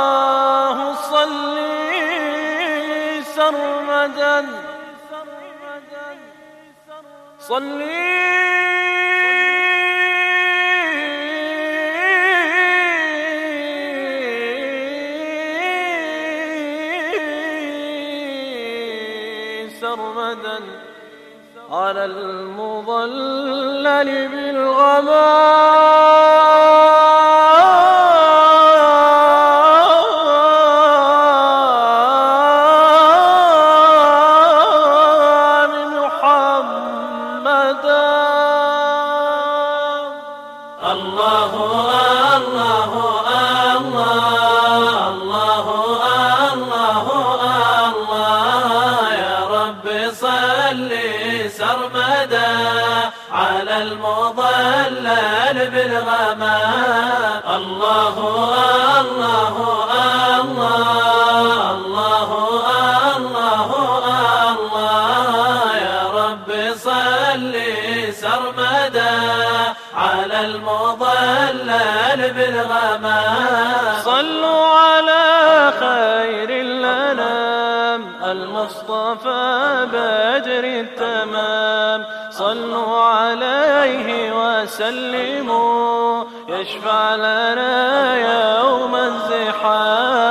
رباه صلي سرمدا صلي سرمدا على المضلل بالغمام. سرمدا على المضلل بالغمام الله الله الله الله الله. يا رب صل سرمدا على المضلل بالغمام صلوا على خير الأنام المصطفى بدر التمام صلوا عليه وسلموا يشفع لنا يوم الزحام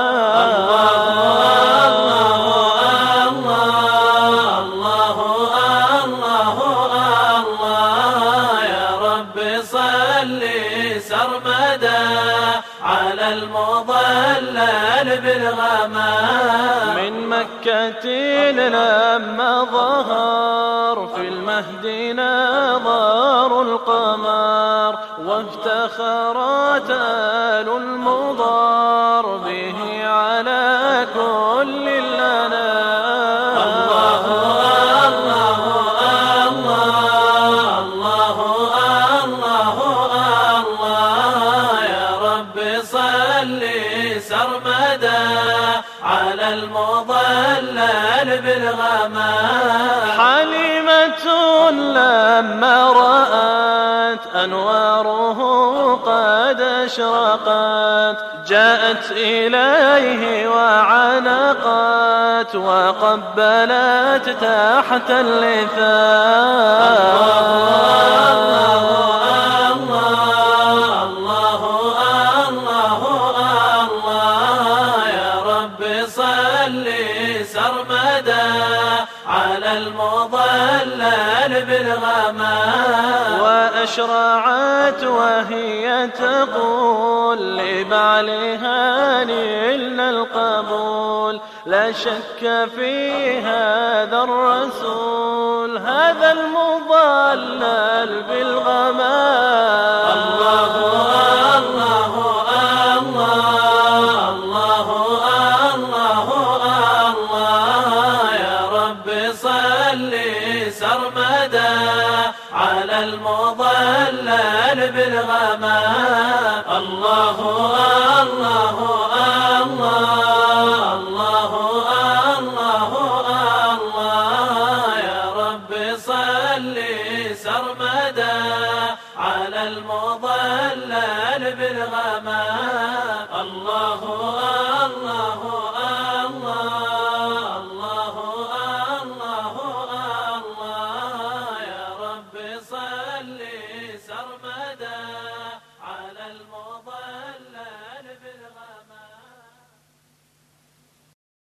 سرمدا على المضلل بالغمام. من مكة لما ظهر في المهد نظر القمر وافتخرت آل المضار. سرمدا على المضلل بالغمام. حليمة لما رأت أنواره قد أشرقت جاءت إليه وعنقت وقبلت تحت اللثام. على المضلل بالغمام. وأشرعت وهي تقول لبعلها نلنا القبول. لا شك في هذا الرسول هذا المضلل بالغمام. سرمدا على المضلل بالغمام الله الله الله الله الله. الله يا رب صل سرمدا على المضلل بالغمام اللي صار